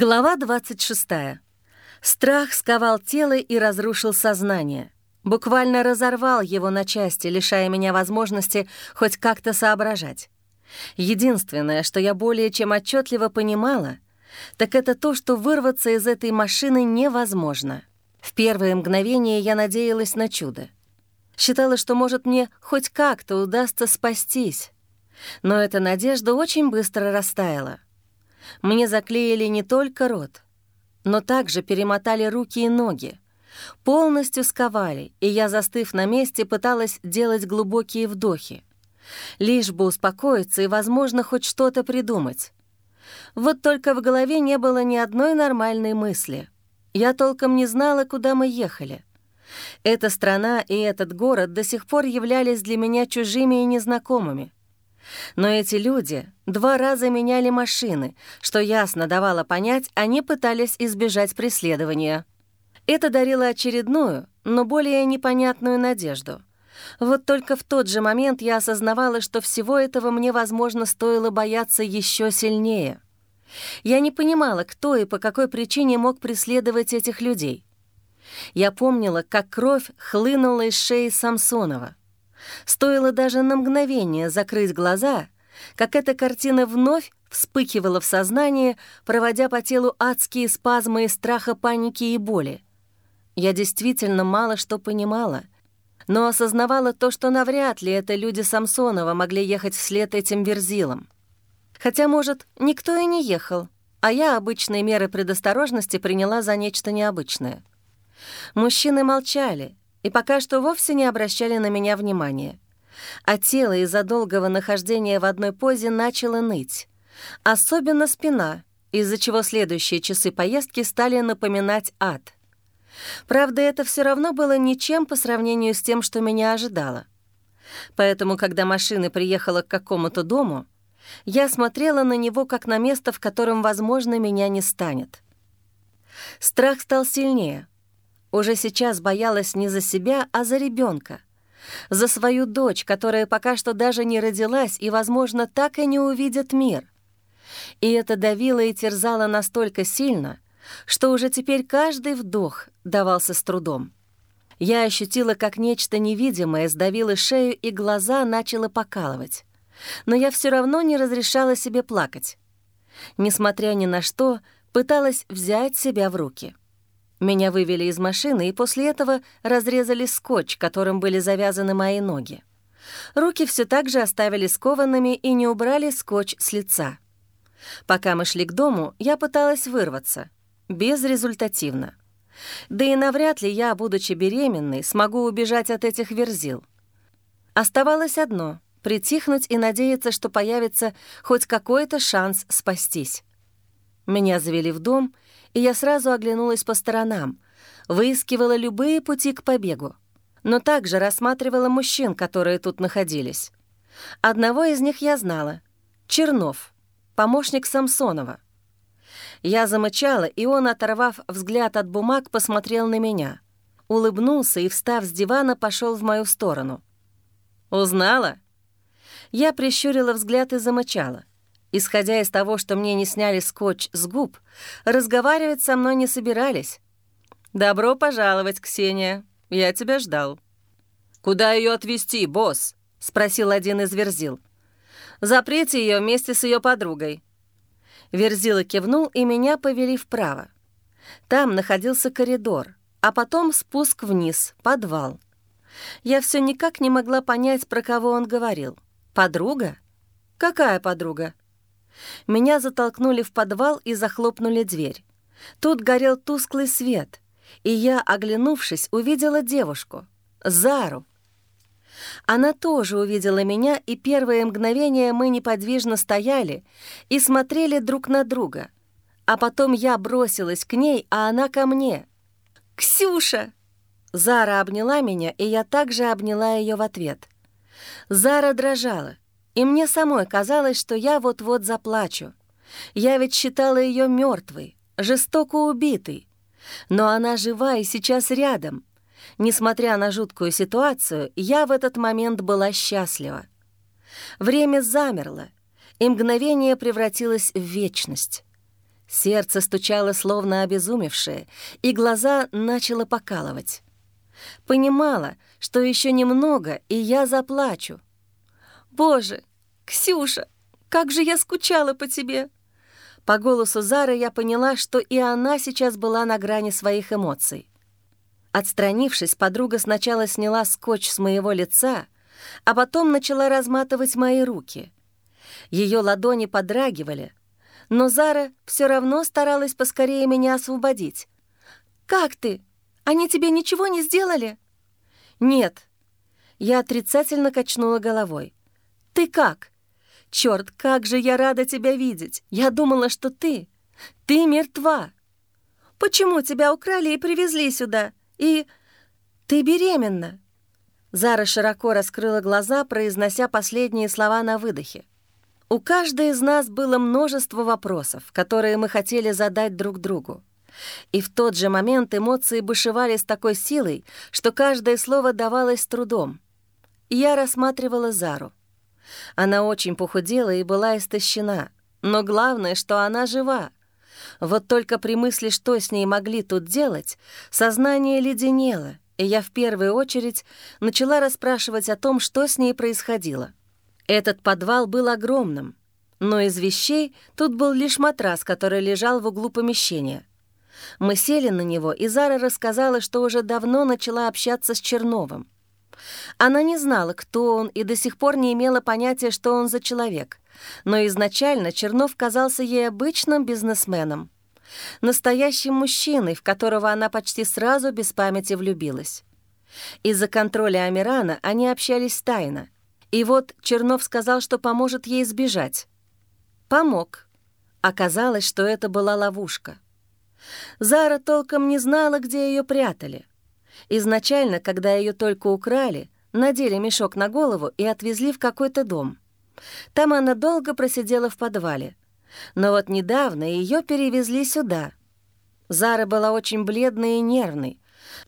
Глава 26. Страх сковал тело и разрушил сознание. Буквально разорвал его на части, лишая меня возможности хоть как-то соображать. Единственное, что я более чем отчетливо понимала, так это то, что вырваться из этой машины невозможно. В первые мгновения я надеялась на чудо. Считала, что, может, мне хоть как-то удастся спастись. Но эта надежда очень быстро растаяла — мне заклеили не только рот, но также перемотали руки и ноги. Полностью сковали, и я, застыв на месте, пыталась делать глубокие вдохи. Лишь бы успокоиться и, возможно, хоть что-то придумать. Вот только в голове не было ни одной нормальной мысли. Я толком не знала, куда мы ехали. Эта страна и этот город до сих пор являлись для меня чужими и незнакомыми. Но эти люди два раза меняли машины, что ясно давало понять, они пытались избежать преследования. Это дарило очередную, но более непонятную надежду. Вот только в тот же момент я осознавала, что всего этого мне, возможно, стоило бояться еще сильнее. Я не понимала, кто и по какой причине мог преследовать этих людей. Я помнила, как кровь хлынула из шеи Самсонова. Стоило даже на мгновение закрыть глаза, как эта картина вновь вспыхивала в сознании, проводя по телу адские спазмы из страха, паники и боли. Я действительно мало что понимала, но осознавала то, что навряд ли это люди Самсонова могли ехать вслед этим верзилам. Хотя, может, никто и не ехал, а я обычные меры предосторожности приняла за нечто необычное. Мужчины молчали, и пока что вовсе не обращали на меня внимания. А тело из-за долгого нахождения в одной позе начало ныть. Особенно спина, из-за чего следующие часы поездки стали напоминать ад. Правда, это все равно было ничем по сравнению с тем, что меня ожидало. Поэтому, когда машина приехала к какому-то дому, я смотрела на него как на место, в котором, возможно, меня не станет. Страх стал сильнее — уже сейчас боялась не за себя, а за ребенка, За свою дочь, которая пока что даже не родилась и, возможно, так и не увидит мир. И это давило и терзало настолько сильно, что уже теперь каждый вдох давался с трудом. Я ощутила, как нечто невидимое сдавило шею и глаза начало покалывать. Но я все равно не разрешала себе плакать. Несмотря ни на что, пыталась взять себя в руки. Меня вывели из машины и после этого разрезали скотч, которым были завязаны мои ноги. Руки все так же оставили скованными и не убрали скотч с лица. Пока мы шли к дому, я пыталась вырваться. Безрезультативно. Да и навряд ли я, будучи беременной, смогу убежать от этих верзил. Оставалось одно — притихнуть и надеяться, что появится хоть какой-то шанс спастись. Меня завели в дом — и я сразу оглянулась по сторонам, выискивала любые пути к побегу, но также рассматривала мужчин, которые тут находились. Одного из них я знала — Чернов, помощник Самсонова. Я замычала, и он, оторвав взгляд от бумаг, посмотрел на меня, улыбнулся и, встав с дивана, пошел в мою сторону. «Узнала?» Я прищурила взгляд и замычала. Исходя из того, что мне не сняли скотч с губ, разговаривать со мной не собирались. «Добро пожаловать, Ксения. Я тебя ждал». «Куда ее отвезти, босс?» — спросил один из верзил. «Заприте ее вместе с ее подругой». Верзила кивнул, и меня повели вправо. Там находился коридор, а потом спуск вниз, подвал. Я все никак не могла понять, про кого он говорил. «Подруга? Какая подруга?» Меня затолкнули в подвал и захлопнули дверь. Тут горел тусклый свет, и я, оглянувшись, увидела девушку, Зару. Она тоже увидела меня, и первое мгновение мы неподвижно стояли и смотрели друг на друга. А потом я бросилась к ней, а она ко мне. «Ксюша!» Зара обняла меня, и я также обняла ее в ответ. Зара дрожала и мне самой казалось, что я вот-вот заплачу. Я ведь считала ее мертвой, жестоко убитой. Но она жива и сейчас рядом. Несмотря на жуткую ситуацию, я в этот момент была счастлива. Время замерло, и мгновение превратилось в вечность. Сердце стучало словно обезумевшее, и глаза начало покалывать. Понимала, что еще немного, и я заплачу. «Боже, Ксюша, как же я скучала по тебе!» По голосу Зары я поняла, что и она сейчас была на грани своих эмоций. Отстранившись, подруга сначала сняла скотч с моего лица, а потом начала разматывать мои руки. Ее ладони подрагивали, но Зара все равно старалась поскорее меня освободить. «Как ты? Они тебе ничего не сделали?» «Нет». Я отрицательно качнула головой. «Ты как?» «Черт, как же я рада тебя видеть! Я думала, что ты... Ты мертва!» «Почему тебя украли и привезли сюда? И... Ты беременна?» Зара широко раскрыла глаза, произнося последние слова на выдохе. У каждой из нас было множество вопросов, которые мы хотели задать друг другу. И в тот же момент эмоции бушевали с такой силой, что каждое слово давалось с трудом. Я рассматривала Зару. Она очень похудела и была истощена, но главное, что она жива. Вот только при мысли, что с ней могли тут делать, сознание леденело, и я в первую очередь начала расспрашивать о том, что с ней происходило. Этот подвал был огромным, но из вещей тут был лишь матрас, который лежал в углу помещения. Мы сели на него, и Зара рассказала, что уже давно начала общаться с Черновым. Она не знала, кто он, и до сих пор не имела понятия, что он за человек. Но изначально Чернов казался ей обычным бизнесменом. Настоящим мужчиной, в которого она почти сразу без памяти влюбилась. Из-за контроля Амирана они общались тайно. И вот Чернов сказал, что поможет ей сбежать. Помог. Оказалось, что это была ловушка. Зара толком не знала, где ее прятали. Изначально, когда ее только украли, надели мешок на голову и отвезли в какой-то дом. Там она долго просидела в подвале. Но вот недавно ее перевезли сюда. Зара была очень бледной и нервной.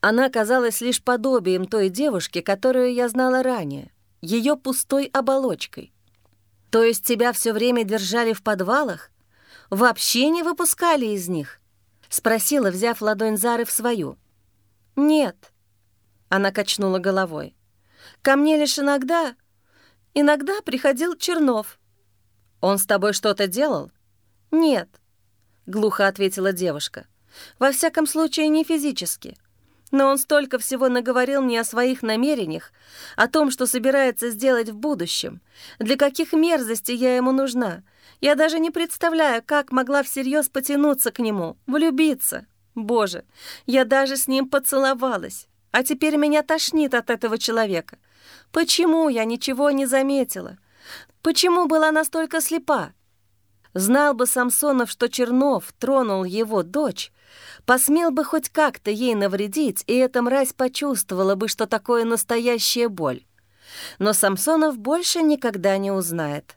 Она казалась лишь подобием той девушки, которую я знала ранее, ее пустой оболочкой. То есть тебя все время держали в подвалах? Вообще не выпускали из них? Спросила, взяв ладонь Зары в свою. «Нет», — она качнула головой. «Ко мне лишь иногда... Иногда приходил Чернов». «Он с тобой что-то делал?» «Нет», — глухо ответила девушка. «Во всяком случае, не физически. Но он столько всего наговорил мне о своих намерениях, о том, что собирается сделать в будущем, для каких мерзостей я ему нужна. Я даже не представляю, как могла всерьез потянуться к нему, влюбиться». Боже, я даже с ним поцеловалась, а теперь меня тошнит от этого человека. Почему я ничего не заметила? Почему была настолько слепа? Знал бы Самсонов, что Чернов тронул его дочь, посмел бы хоть как-то ей навредить, и эта мразь почувствовала бы, что такое настоящая боль. Но Самсонов больше никогда не узнает.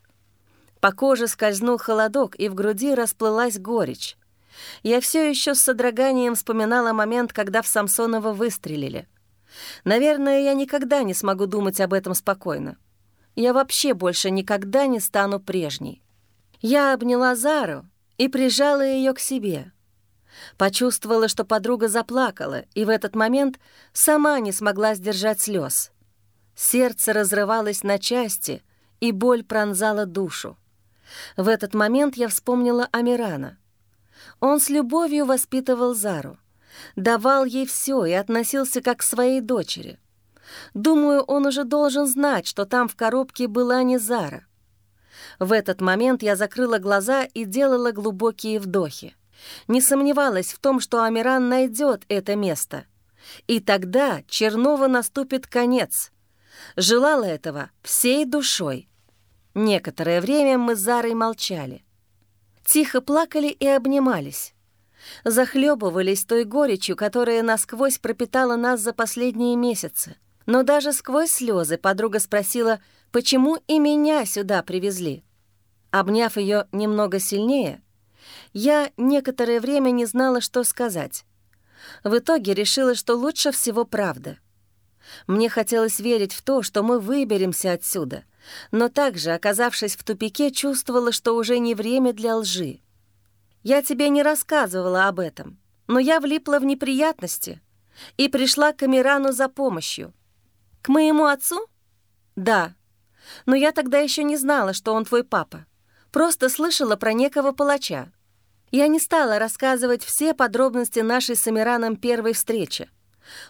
По коже скользнул холодок, и в груди расплылась горечь. Я все еще с содроганием вспоминала момент, когда в Самсонова выстрелили. Наверное, я никогда не смогу думать об этом спокойно. Я вообще больше никогда не стану прежней. Я обняла Зару и прижала ее к себе. Почувствовала, что подруга заплакала, и в этот момент сама не смогла сдержать слез. Сердце разрывалось на части, и боль пронзала душу. В этот момент я вспомнила Амирана. Он с любовью воспитывал Зару, давал ей все и относился как к своей дочери. Думаю, он уже должен знать, что там в коробке была не Зара. В этот момент я закрыла глаза и делала глубокие вдохи. Не сомневалась в том, что Амиран найдет это место. И тогда Чернова наступит конец. Желала этого всей душой. Некоторое время мы с Зарой молчали тихо плакали и обнимались. Захлебывались той горечью, которая насквозь пропитала нас за последние месяцы. Но даже сквозь слезы подруга спросила, почему и меня сюда привезли. Обняв ее немного сильнее, я некоторое время не знала, что сказать. В итоге решила, что лучше всего правда. Мне хотелось верить в то, что мы выберемся отсюда, но также, оказавшись в тупике, чувствовала, что уже не время для лжи. я тебе не рассказывала об этом, но я влипла в неприятности и пришла к Амирану за помощью. К моему отцу? Да. Но я тогда еще не знала, что он твой папа. Просто слышала про некого палача. Я не стала рассказывать все подробности нашей с Амираном первой встречи.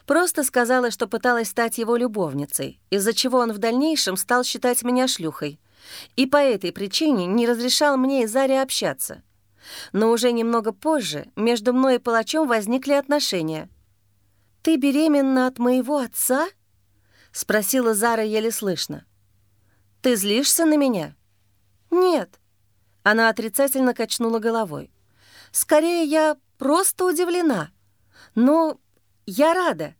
Просто сказала, что пыталась стать его любовницей, из-за чего он в дальнейшем стал считать меня шлюхой. И по этой причине не разрешал мне и Заре общаться. Но уже немного позже между мной и палачом возникли отношения. «Ты беременна от моего отца?» — спросила Зара еле слышно. «Ты злишься на меня?» «Нет». Она отрицательно качнула головой. «Скорее, я просто удивлена. Но я рада.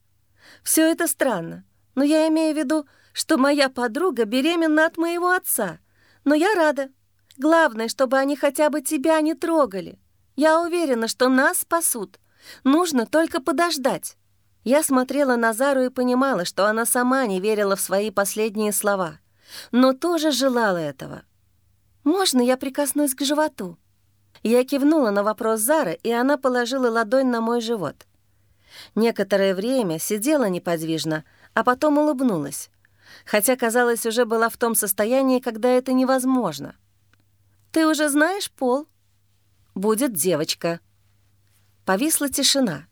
Все это странно, но я имею в виду, что моя подруга беременна от моего отца. Но я рада. Главное, чтобы они хотя бы тебя не трогали. Я уверена, что нас спасут. Нужно только подождать». Я смотрела на Зару и понимала, что она сама не верила в свои последние слова, но тоже желала этого. «Можно я прикоснусь к животу?» Я кивнула на вопрос Зары, и она положила ладонь на мой живот. Некоторое время сидела неподвижно, а потом улыбнулась, хотя, казалось, уже была в том состоянии, когда это невозможно. «Ты уже знаешь пол?» «Будет девочка». Повисла тишина.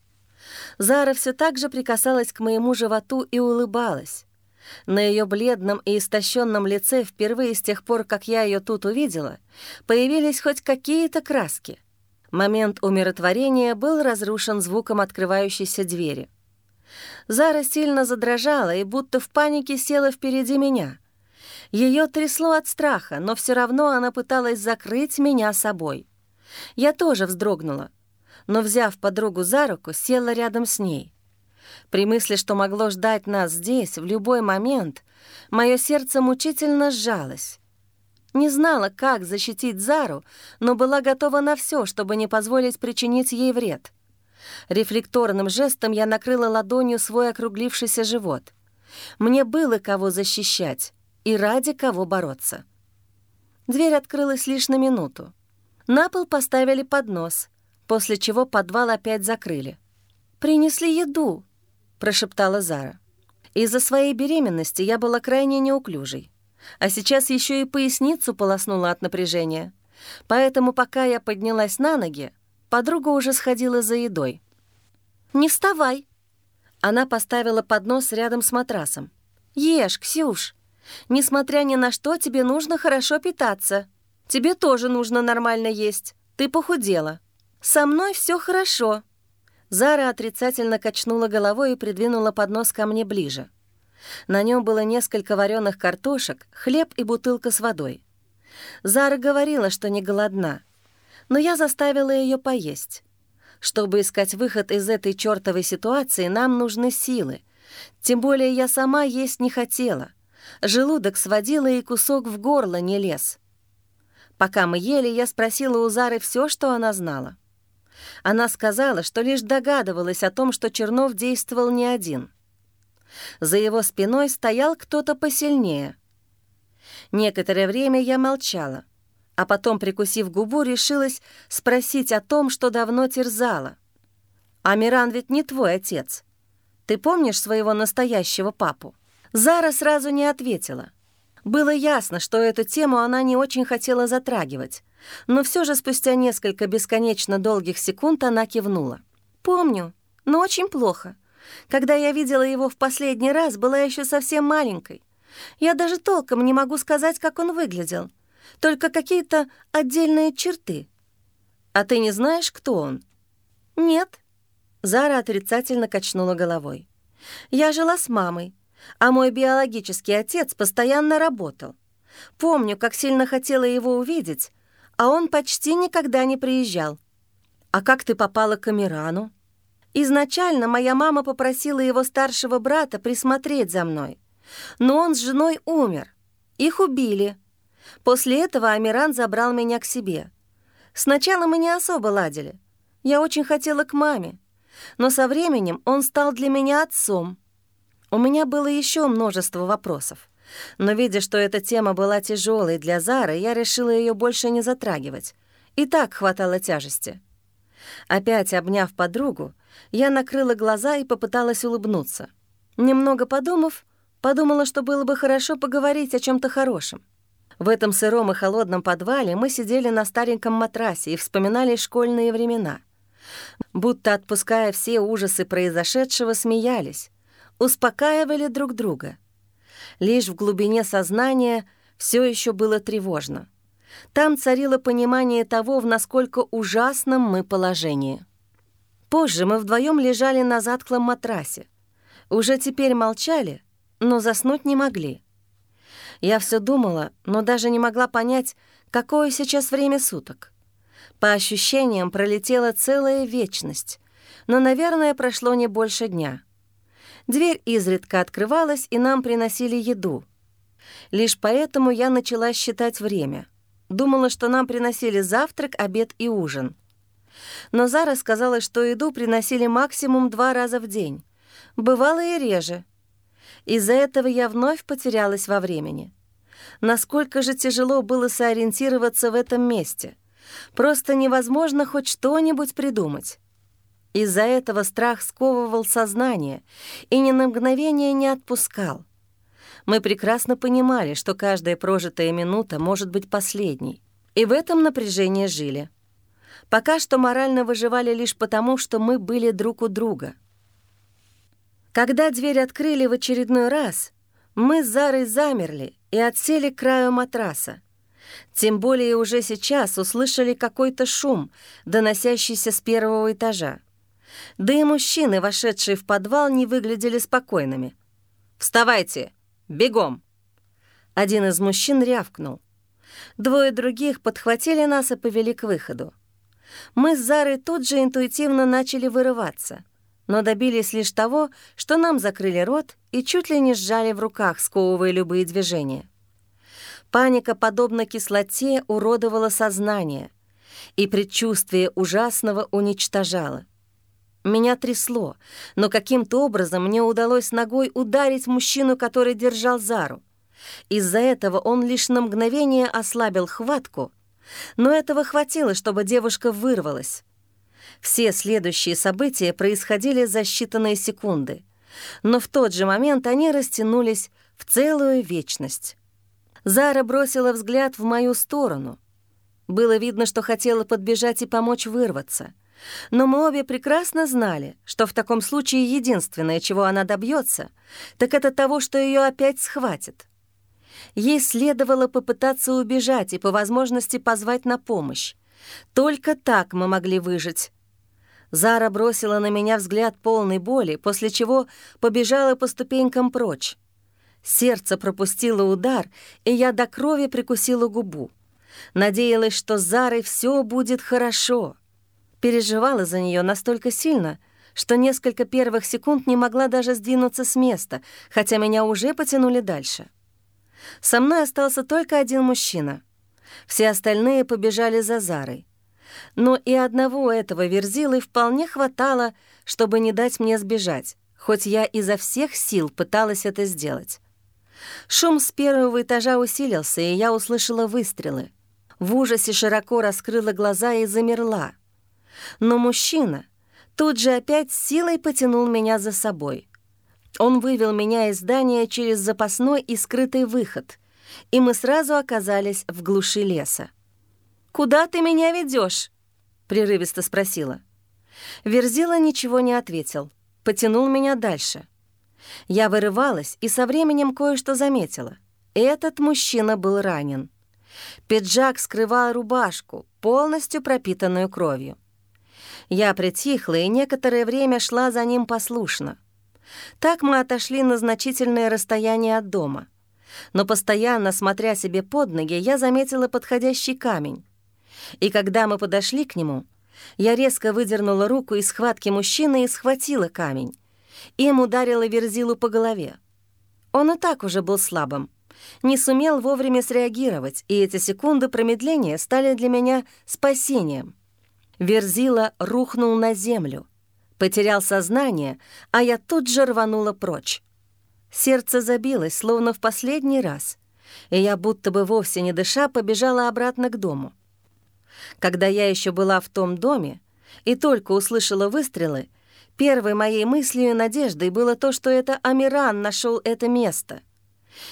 Зара все так же прикасалась к моему животу и улыбалась. На ее бледном и истощенном лице впервые с тех пор, как я ее тут увидела, появились хоть какие-то краски. Момент умиротворения был разрушен звуком открывающейся двери. Зара сильно задрожала и будто в панике села впереди меня. Ее трясло от страха, но все равно она пыталась закрыть меня собой. Я тоже вздрогнула, но, взяв подругу за руку, села рядом с ней. При мысли, что могло ждать нас здесь в любой момент, мое сердце мучительно сжалось. Не знала, как защитить Зару, но была готова на все, чтобы не позволить причинить ей вред. Рефлекторным жестом я накрыла ладонью свой округлившийся живот. Мне было кого защищать и ради кого бороться. Дверь открылась лишь на минуту. На пол поставили поднос, после чего подвал опять закрыли. «Принесли еду», — прошептала Зара. Из-за своей беременности я была крайне неуклюжей, а сейчас еще и поясницу полоснула от напряжения. Поэтому, пока я поднялась на ноги, подруга уже сходила за едой. «Не вставай!» Она поставила поднос рядом с матрасом. «Ешь, Ксюш!» Несмотря ни на что, тебе нужно хорошо питаться. Тебе тоже нужно нормально есть. Ты похудела. Со мной все хорошо». Зара отрицательно качнула головой и придвинула поднос ко мне ближе. На нем было несколько вареных картошек, хлеб и бутылка с водой. Зара говорила, что не голодна, но я заставила ее поесть. Чтобы искать выход из этой чертовой ситуации, нам нужны силы. Тем более я сама есть не хотела — Желудок сводило, и кусок в горло не лез. Пока мы ели, я спросила у Зары все, что она знала. Она сказала, что лишь догадывалась о том, что Чернов действовал не один. За его спиной стоял кто-то посильнее. Некоторое время я молчала, а потом, прикусив губу, решилась спросить о том, что давно терзала. «Амиран ведь не твой отец. Ты помнишь своего настоящего папу?» Зара сразу не ответила. Было ясно, что эту тему она не очень хотела затрагивать, но все же спустя несколько бесконечно долгих секунд она кивнула. «Помню, но очень плохо. Когда я видела его в последний раз, была еще совсем маленькой. Я даже толком не могу сказать, как он выглядел. Только какие-то отдельные черты. А ты не знаешь, кто он?» «Нет». Зара отрицательно качнула головой. «Я жила с мамой, а мой биологический отец постоянно работал. Помню, как сильно хотела его увидеть, а он почти никогда не приезжал. А как ты попала к Амирану? Изначально моя мама попросила его старшего брата присмотреть за мной. Но он с женой умер. Их убили. После этого Амиран забрал меня к себе. Сначала мы не особо ладили. Я очень хотела к маме. Но со временем он стал для меня отцом. У меня было еще множество вопросов. Но видя, что эта тема была тяжелой для Зары, я решила ее больше не затрагивать И так хватало тяжести. Опять обняв подругу, я накрыла глаза и попыталась улыбнуться. Немного подумав, подумала, что было бы хорошо поговорить о чем то хорошем. В этом сыром и холодном подвале мы сидели на стареньком матрасе и вспоминали школьные времена. Будто отпуская все ужасы произошедшего, смеялись, успокаивали друг друга. Лишь в глубине сознания все еще было тревожно. Там царило понимание того, в насколько ужасном мы положении. Позже мы вдвоем лежали на затклом матрасе. Уже теперь молчали, но заснуть не могли. Я все думала, но даже не могла понять, какое сейчас время суток. По ощущениям, пролетела целая вечность, но, наверное, прошло не больше дня. Дверь изредка открывалась, и нам приносили еду. Лишь поэтому я начала считать время. Думала, что нам приносили завтрак, обед и ужин. Но Зара сказала, что еду приносили максимум два раза в день. Бывало и реже. Из-за этого я вновь потерялась во времени. Насколько же тяжело было сориентироваться в этом месте. Просто невозможно хоть что-нибудь придумать. Из-за этого страх сковывал сознание и ни на мгновение не отпускал. Мы прекрасно понимали, что каждая прожитая минута может быть последней, и в этом напряжении жили. Пока что морально выживали лишь потому, что мы были друг у друга. Когда дверь открыли в очередной раз, мы с Зарой замерли и отсели к краю матраса. Тем более уже сейчас услышали какой-то шум, доносящийся с первого этажа. Да и мужчины, вошедшие в подвал, не выглядели спокойными. «Вставайте!» Бегом!» Один из мужчин рявкнул. Двое других подхватили нас и повели к выходу. Мы с Зарой тут же интуитивно начали вырываться, но добились лишь того, что нам закрыли рот и чуть ли не сжали в руках, сковывая любые движения. Паника, подобно кислоте, уродовала сознание, и предчувствие ужасного уничтожало. Меня трясло, но каким-то образом мне удалось ногой ударить мужчину, который держал Зару. Из-за этого он лишь на мгновение ослабил хватку, но этого хватило, чтобы девушка вырвалась. Все следующие события происходили за считанные секунды, но в тот же момент они растянулись в целую вечность. Зара бросила взгляд в мою сторону. Было видно, что хотела подбежать и помочь вырваться — но мы обе прекрасно знали, что в таком случае единственное, чего она добьется, так это того, что ее опять схватят. Ей следовало попытаться убежать и по возможности позвать на помощь. Только так мы могли выжить. Зара бросила на меня взгляд полной боли, после чего побежала по ступенькам прочь. Сердце пропустило удар, и я до крови прикусила губу. Надеялась, что с Зарой все будет хорошо переживала за нее настолько сильно, что несколько первых секунд не могла даже сдвинуться с места, хотя меня уже потянули дальше. Со мной остался только один мужчина. Все остальные побежали за Зарой. Но и одного этого верзилы вполне хватало, чтобы не дать мне сбежать, хоть я изо всех сил пыталась это сделать. Шум с первого этажа усилился, и я услышала выстрелы. В ужасе широко раскрыла глаза и замерла — но мужчина тут же опять силой потянул меня за собой. Он вывел меня из здания через запасной и скрытый выход, и мы сразу оказались в глуши леса. «Куда ты меня ведешь? прерывисто спросила. Верзила ничего не ответил, потянул меня дальше. Я вырывалась и со временем кое-что заметила. Этот мужчина был ранен. Пиджак скрывал рубашку, полностью пропитанную кровью. Я притихла и некоторое время шла за ним послушно. Так мы отошли на значительное расстояние от дома. Но постоянно, смотря себе под ноги, я заметила подходящий камень. И когда мы подошли к нему, я резко выдернула руку из схватки мужчины и схватила камень. Им ударила Верзилу по голове. Он и так уже был слабым. Не сумел вовремя среагировать, и эти секунды промедления стали для меня спасением — Верзила рухнул на землю, потерял сознание, а я тут же рванула прочь. Сердце забилось, словно в последний раз, и я, будто бы вовсе не дыша, побежала обратно к дому. Когда я еще была в том доме и только услышала выстрелы, первой моей мыслью и надеждой было то, что это Амиран нашел это место.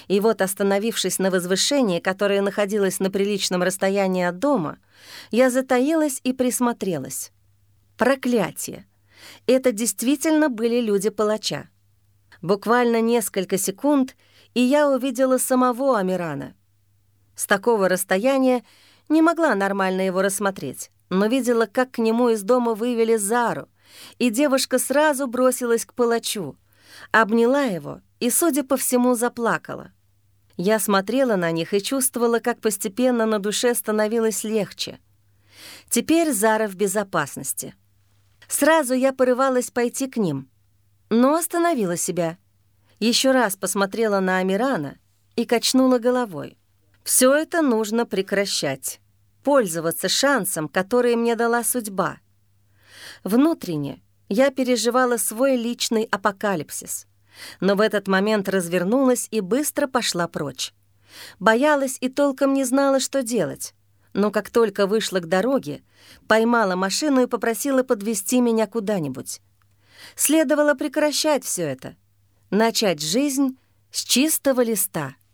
И вот, остановившись на возвышении, которое находилось на приличном расстоянии от дома, я затаилась и присмотрелась. Проклятие! Это действительно были люди палача. Буквально несколько секунд, и я увидела самого Амирана. С такого расстояния не могла нормально его рассмотреть, но видела, как к нему из дома вывели Зару, и девушка сразу бросилась к палачу, обняла его и, судя по всему, заплакала. Я смотрела на них и чувствовала, как постепенно на душе становилось легче. Теперь Зара в безопасности. Сразу я порывалась пойти к ним, но остановила себя. Еще раз посмотрела на Амирана и качнула головой. Все это нужно прекращать, пользоваться шансом, который мне дала судьба. Внутренне я переживала свой личный апокалипсис, но в этот момент развернулась и быстро пошла прочь. Боялась и толком не знала, что делать, но как только вышла к дороге, поймала машину и попросила подвести меня куда-нибудь. Следовало прекращать все это, начать жизнь с чистого листа —